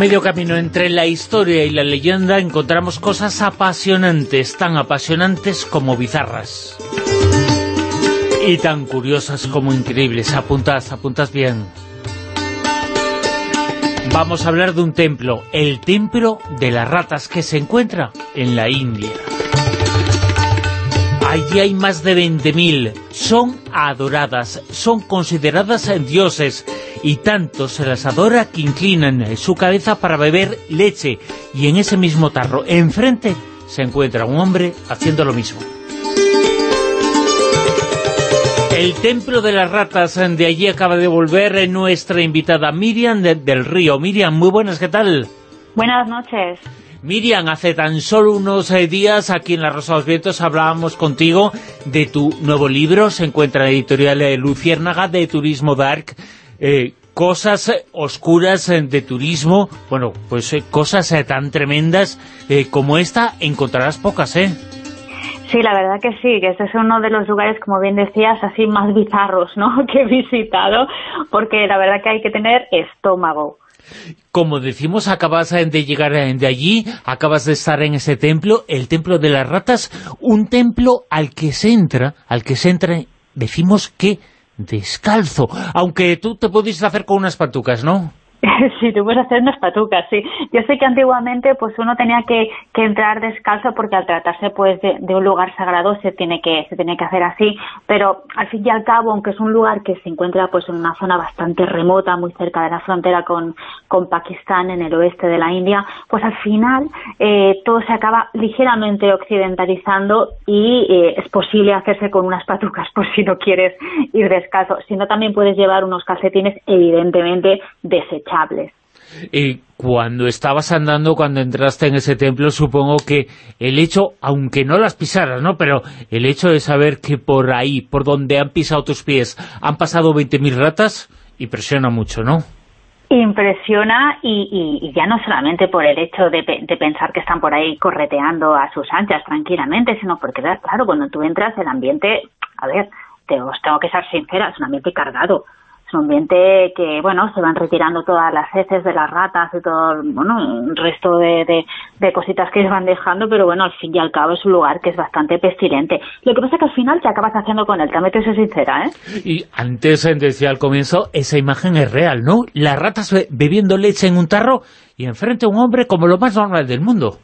medio camino entre la historia y la leyenda encontramos cosas apasionantes, tan apasionantes como bizarras. Y tan curiosas como increíbles. Apuntad, apuntad bien. Vamos a hablar de un templo, el Templo de las Ratas, que se encuentra en la India. Allí hay más de 20.000. Son adoradas, son consideradas dioses y tanto se las adora que inclinan su cabeza para beber leche y en ese mismo tarro, enfrente, se encuentra un hombre haciendo lo mismo. El Templo de las Ratas, de allí acaba de volver nuestra invitada Miriam del Río. Miriam, muy buenas, ¿qué tal? Buenas noches. Miriam, hace tan solo unos eh, días aquí en La Rosa de los Vientos hablábamos contigo de tu nuevo libro, se encuentra en la editorial de Luciérnaga de Turismo Dark, eh, cosas oscuras eh, de turismo, bueno, pues cosas tan tremendas como esta encontrarás pocas, ¿eh? Sí, la verdad que sí, que este es uno de los lugares, como bien decías, así más bizarros, ¿no?, que he visitado, porque la verdad que hay que tener estómago. Como decimos, acabas de llegar de allí, acabas de estar en ese templo, el templo de las ratas, un templo al que se entra, al que se entra, decimos que descalzo, aunque tú te pudiste hacer con unas patucas, ¿no? sí, tú puedes hacer unas patucas, sí. Yo sé que antiguamente pues uno tenía que, entrar descalzo porque al tratarse pues de, un lugar sagrado se tiene que se tiene que hacer así, pero al fin y al cabo, aunque es un lugar que se encuentra pues en una zona bastante remota, muy cerca de la frontera con, con Pakistán, en el oeste de la India, pues al final eh, todo se acaba ligeramente occidentalizando y eh, es posible hacerse con unas patucas por si no quieres ir descalzo. Si no, también puedes llevar unos calcetines evidentemente y cuando estabas andando, cuando entraste en ese templo, supongo que el hecho, aunque no las pisaras, ¿no? Pero el hecho de saber que por ahí, por donde han pisado tus pies, han pasado 20.000 ratas, impresiona mucho, ¿no? Impresiona y, ya no solamente por el hecho de, de, pensar que están por ahí correteando a sus anchas tranquilamente, sino porque, claro, cuando tú entras el ambiente, a ver, te, os tengo que ser sincera, es un ambiente cargado es un ambiente que, bueno, se van retirando todas las heces de las ratas y todo, bueno, un resto de, de, cositas que se van dejando, pero bueno, al fin y al cabo es un lugar que es bastante pestilente. Lo que pasa es que al final te acabas haciendo con él, también te soy sincera, ¿eh? Y antes decía al comienzo, esa imagen es real, ¿no? Las ratas bebiendo leche en un tarro y enfrente a un hombre como lo más normal del mundo.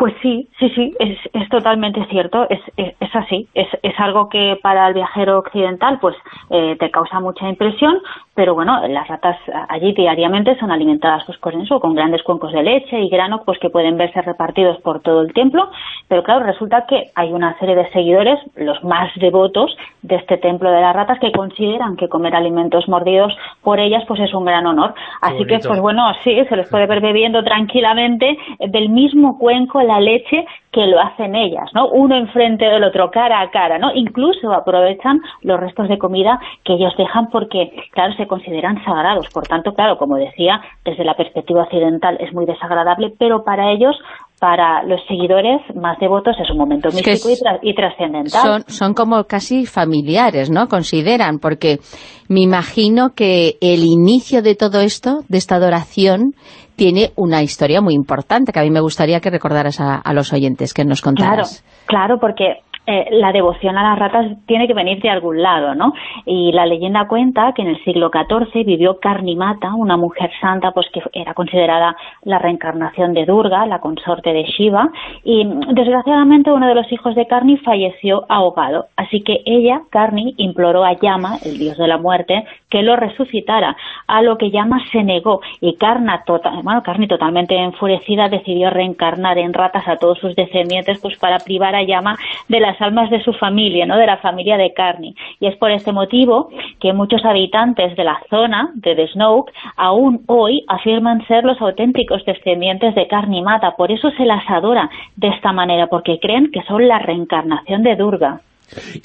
Pues sí, sí, sí, es, es totalmente cierto, es, es, así, es, es, algo que para el viajero occidental pues eh, te causa mucha impresión, pero bueno, las ratas allí diariamente son alimentadas pues con eso, con grandes cuencos de leche y grano pues que pueden verse repartidos por todo el templo, pero claro, resulta que hay una serie de seguidores, los más devotos de este templo de las ratas, que consideran que comer alimentos mordidos por ellas pues es un gran honor. Así que pues bueno, sí, se les puede ver bebiendo tranquilamente del mismo cuenco la leche que lo hacen ellas, ¿no? Uno enfrente del otro, cara a cara, ¿no? Incluso aprovechan los restos de comida que ellos dejan porque, claro, se consideran sagrados. Por tanto, claro, como decía, desde la perspectiva occidental es muy desagradable, pero para ellos para los seguidores más devotos es un momento místico y, trascendental. Son, son como casi familiares, ¿no? Consideran, porque me imagino que el inicio de todo esto, de esta adoración, tiene una historia muy importante, que a mí me gustaría que recordaras a, los oyentes, que nos contaras. Claro, claro, porque eh, la devoción a las ratas tiene que venir de algún lado, ¿no? Y la leyenda cuenta que en el siglo XIV vivió Karnimata, una mujer santa pues que era considerada la reencarnación de Durga, la consorte de Shiva, y desgraciadamente uno de los hijos de Karni falleció ahogado. Así que ella, Karni, imploró a Yama, el dios de la muerte, que lo resucitara, a lo que Yama se negó y Karna tota-, bueno, Karni totalmente enfurecida decidió reencarnar en ratas a todos sus descendientes pues para privar a Yama de las almas de su familia, ¿no? de la familia de Carney. Y es por este motivo que muchos habitantes de la zona de The Snoke aún hoy afirman ser los auténticos descendientes de Carney Mata. Por eso se las adora de esta manera, porque creen que son la reencarnación de Durga.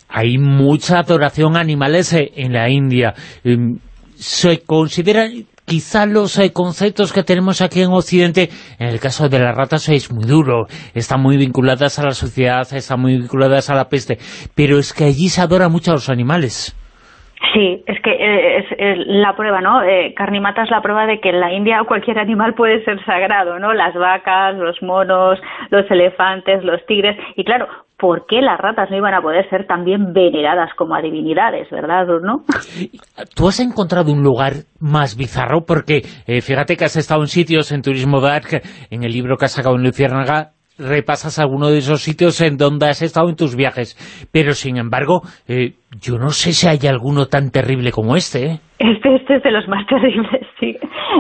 Hay mucha adoración a animales en la India. Em, se considera quizá los eh, conceptos que tenemos aquí en Occidente, en el caso de las ratas es muy duro, están muy vinculadas a la sociedad, están muy vinculadas a la peste, pero es que allí se adora mucho a los animales. Sí, es que eh, es, la prueba, ¿no? Eh, Carnimata es la prueba de que en la India cualquier animal puede ser sagrado, ¿no? Las vacas, los monos, los elefantes, los tigres. Y claro, ¿por qué las ratas no iban a poder ser también veneradas como a divinidades, verdad, no? ¿Tú has encontrado un lugar más bizarro? Porque eh, fíjate que has estado en sitios en Turismo Dark, en el libro que has sacado en Luciérnaga, repasas alguno de esos sitios en donde has estado en tus viajes. Pero, sin embargo, eh, yo no sé si hay alguno tan terrible como este, ¿eh? Este, este es de los más terribles, sí.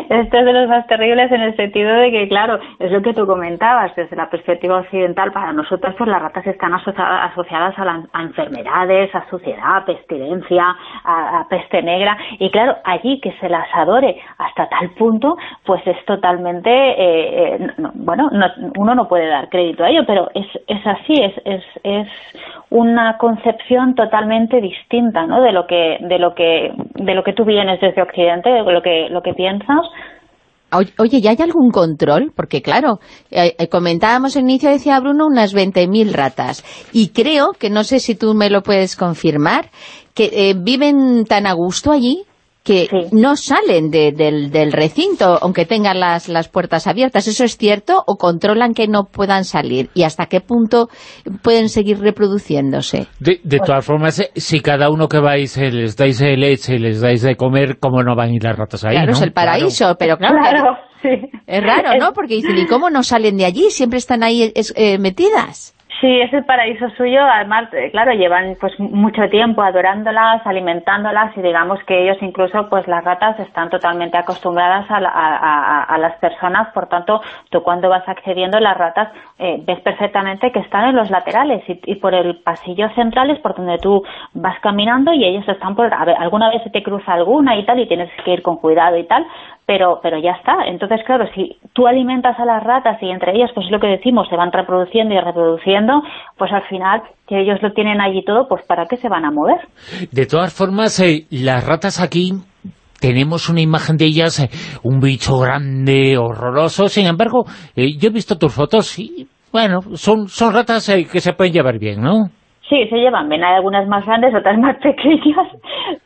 Este es de los más terribles en el sentido de que, claro, es lo que tú comentabas, desde la perspectiva occidental, para nosotros pues las ratas están asociadas a, enfermedades, a suciedad, a pestilencia, a, peste negra, y claro, allí que se las adore hasta tal punto, pues es totalmente, eh, eh, bueno, uno no puede dar crédito a ello, pero es, es así, es, es, es una concepción totalmente distinta, ¿no? De lo que, de lo que, de lo que tú vienes desde Occidente, de lo que, lo que piensas. Oye, ¿y hay algún control? Porque claro, eh, eh, comentábamos al inicio, decía Bruno, unas 20.000 ratas. Y creo, que no sé si tú me lo puedes confirmar, que eh, viven tan a gusto allí que no salen del, recinto, aunque tengan las, las puertas abiertas. ¿Eso es cierto o controlan que no puedan salir? ¿Y hasta qué punto pueden seguir reproduciéndose? De, de todas formas, eh, si cada uno que vais eh, les dais de leche, les dais de comer, ¿cómo no van a ir las ratas ahí? Claro, es el paraíso, pero claro, es raro, ¿no? Porque dicen, ¿y cómo no salen de allí? Siempre están ahí eh, metidas. Sí, es el paraíso suyo, además, eh, claro, llevan pues mucho tiempo adorándolas, alimentándolas y digamos que ellos incluso, pues las ratas están totalmente acostumbradas a, a, las personas, por tanto, tú cuando vas accediendo las ratas eh, ves perfectamente que están en los laterales y, por el pasillo central es por donde tú vas caminando y ellos están por, a ver, alguna vez se te cruza alguna y tal y tienes que ir con cuidado y tal, pero, pero ya está. Entonces, claro, si tú alimentas a las ratas y entre ellas, pues es lo que decimos, se van reproduciendo y reproduciendo, pues al final, que ellos lo tienen allí todo, pues ¿para qué se van a mover? De todas formas, eh, las ratas aquí tenemos una imagen de ellas, eh, un bicho grande, horroroso, sin embargo, eh, yo he visto tus fotos y, bueno, son, son ratas que se pueden llevar bien, ¿no? Sí, se llevan bien. Hay algunas más grandes, otras más pequeñas,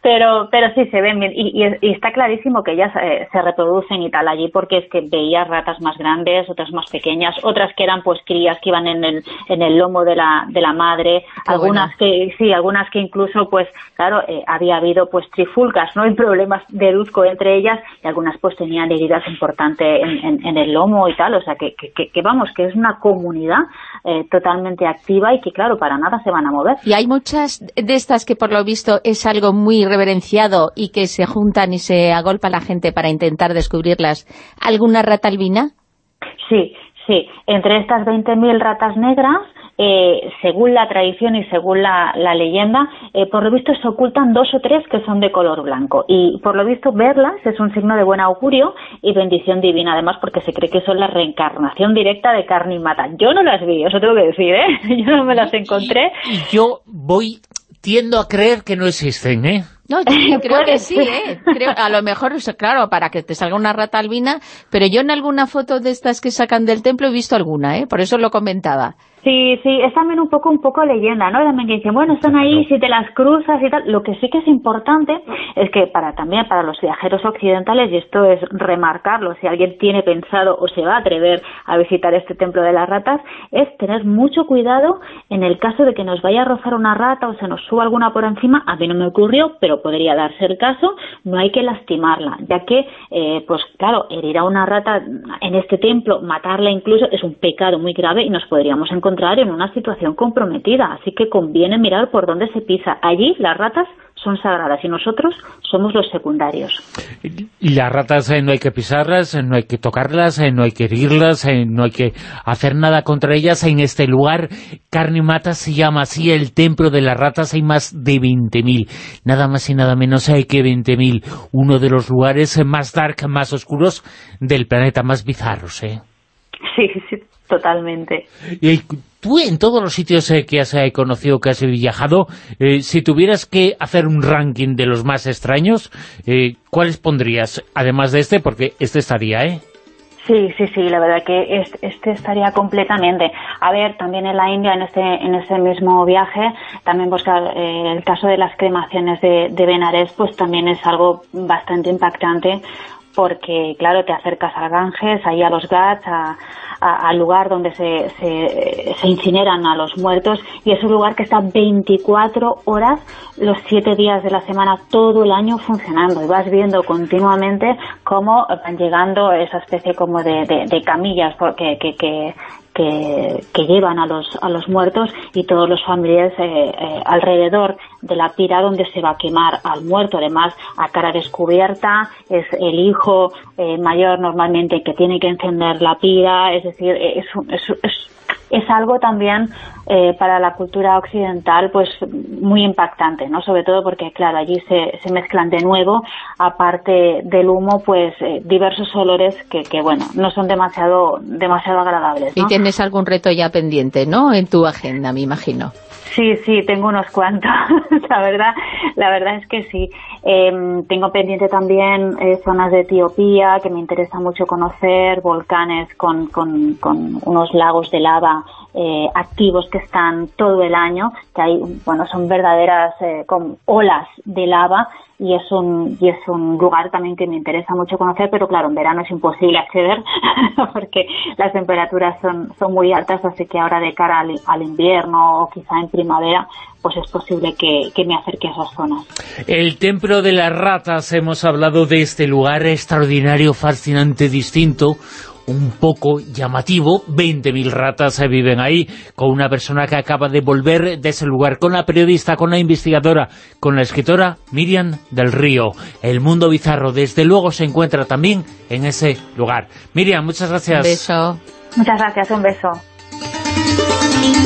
pero pero sí se ven bien. Y, está clarísimo que ellas eh, se reproducen y tal allí porque es que veía ratas más grandes, otras más pequeñas, otras que eran pues crías que iban en el, en el lomo de la, de la madre, algunas que sí, algunas que incluso pues claro, eh, había habido pues trifulcas, ¿no? Y problemas de luzco entre ellas y algunas pues tenían heridas importantes en, en, el lomo y tal, o sea que, que, que, vamos, que es una comunidad eh, totalmente activa y que claro, para nada se van a mover. Y hay muchas de estas que por lo visto es algo muy reverenciado y que se juntan y se agolpa la gente para intentar descubrirlas. ¿Alguna rata albina? Sí, sí. Entre estas 20.000 ratas negras eh, según la tradición y según la, leyenda, eh, por lo visto se ocultan dos o tres que son de color blanco. Y por lo visto verlas es un signo de buen augurio y bendición divina, además porque se cree que son la reencarnación directa de carne y mata. Yo no las vi, eso tengo que decir, ¿eh? Yo no me las encontré. Y yo voy, tiendo a creer que no existen, ¿eh? No, yo creo que sí, ¿eh? Creo, a lo mejor, claro, para que te salga una rata albina, pero yo en alguna foto de estas que sacan del templo he visto alguna, ¿eh? Por eso lo comentaba. Sí, sí, es también un poco un poco leyenda, ¿no? También que dicen, bueno, están ahí, si te las cruzas y tal. Lo que sí que es importante es que para también para los viajeros occidentales, y esto es remarcarlo, si alguien tiene pensado o se va a atrever a visitar este templo de las ratas, es tener mucho cuidado en el caso de que nos vaya a rozar una rata o se nos suba alguna por encima. A mí no me ocurrió, pero podría darse el caso. No hay que lastimarla, ya que, eh, pues claro, herir a una rata en este templo, matarla incluso, es un pecado muy grave y nos podríamos encontrar en una situación comprometida, así que conviene mirar por dónde se pisa. Allí las ratas son sagradas y nosotros somos los secundarios. Y las ratas eh, no hay que pisarlas, eh, no hay que tocarlas, eh, no hay que herirlas, no hay que hacer nada contra ellas. En este lugar, Carne Mata se llama así el templo de las ratas, hay más de 20.000, nada más y nada menos hay que 20.000, uno de los lugares más dark, más oscuros del planeta, más bizarros, ¿eh? Sí, sí, totalmente. Y tú en todos los sitios eh, que has eh, conocido, que has viajado, eh, si tuvieras que hacer un ranking de los más extraños, ¿cuáles pondrías? Además de este, porque este estaría, ¿eh? Sí, sí, sí, la verdad que este, estaría completamente. A ver, también en la India, en este, en ese mismo viaje, también buscar eh, el caso de las cremaciones de, de Benares, pues también es algo bastante impactante porque, claro, te acercas a Ganges, ahí a los Ghats, al lugar donde se, se, incineran a los muertos, y es un lugar que está 24 horas, los 7 días de la semana, todo el año funcionando, y vas viendo continuamente cómo van llegando esa especie como de, de, camillas porque, que, que, que, llevan a los, a los muertos y todos los familiares eh, eh, alrededor de la pira donde se va a quemar al muerto. Además, a cara descubierta, es el hijo eh, mayor normalmente que tiene que encender la pira, es decir, es, es es algo también eh, para la cultura occidental pues muy impactante, ¿no? Sobre todo porque, claro, allí se, se mezclan de nuevo, aparte del humo, pues eh, diversos olores que, que, bueno, no son demasiado, demasiado agradables, Y tienes algún reto ya pendiente, ¿no?, en tu agenda, me imagino. Sí, sí, tengo unos cuantos, la verdad, la verdad es que sí. Em, tengo pendiente también eh, zonas de Etiopía que me interesa mucho conocer, volcanes con, con, con unos lagos de lava eh, activos que están todo el año, que hay, bueno, son verdaderas eh, olas de lava y es un y es un lugar también que me interesa mucho conocer, pero claro, en verano es imposible acceder porque las temperaturas son, son muy altas, así que ahora de cara al, invierno o quizá en primavera, pues es posible que, que, me acerque a esas zonas. El Templo de las Ratas, hemos hablado de este lugar extraordinario, fascinante, distinto, un poco llamativo, 20.000 ratas viven ahí, con una persona que acaba de volver de ese lugar, con la periodista, con la investigadora, con la escritora Miriam del Río. El mundo bizarro, desde luego, se encuentra también en ese lugar. Miriam, muchas gracias. Un beso. Muchas gracias, un beso.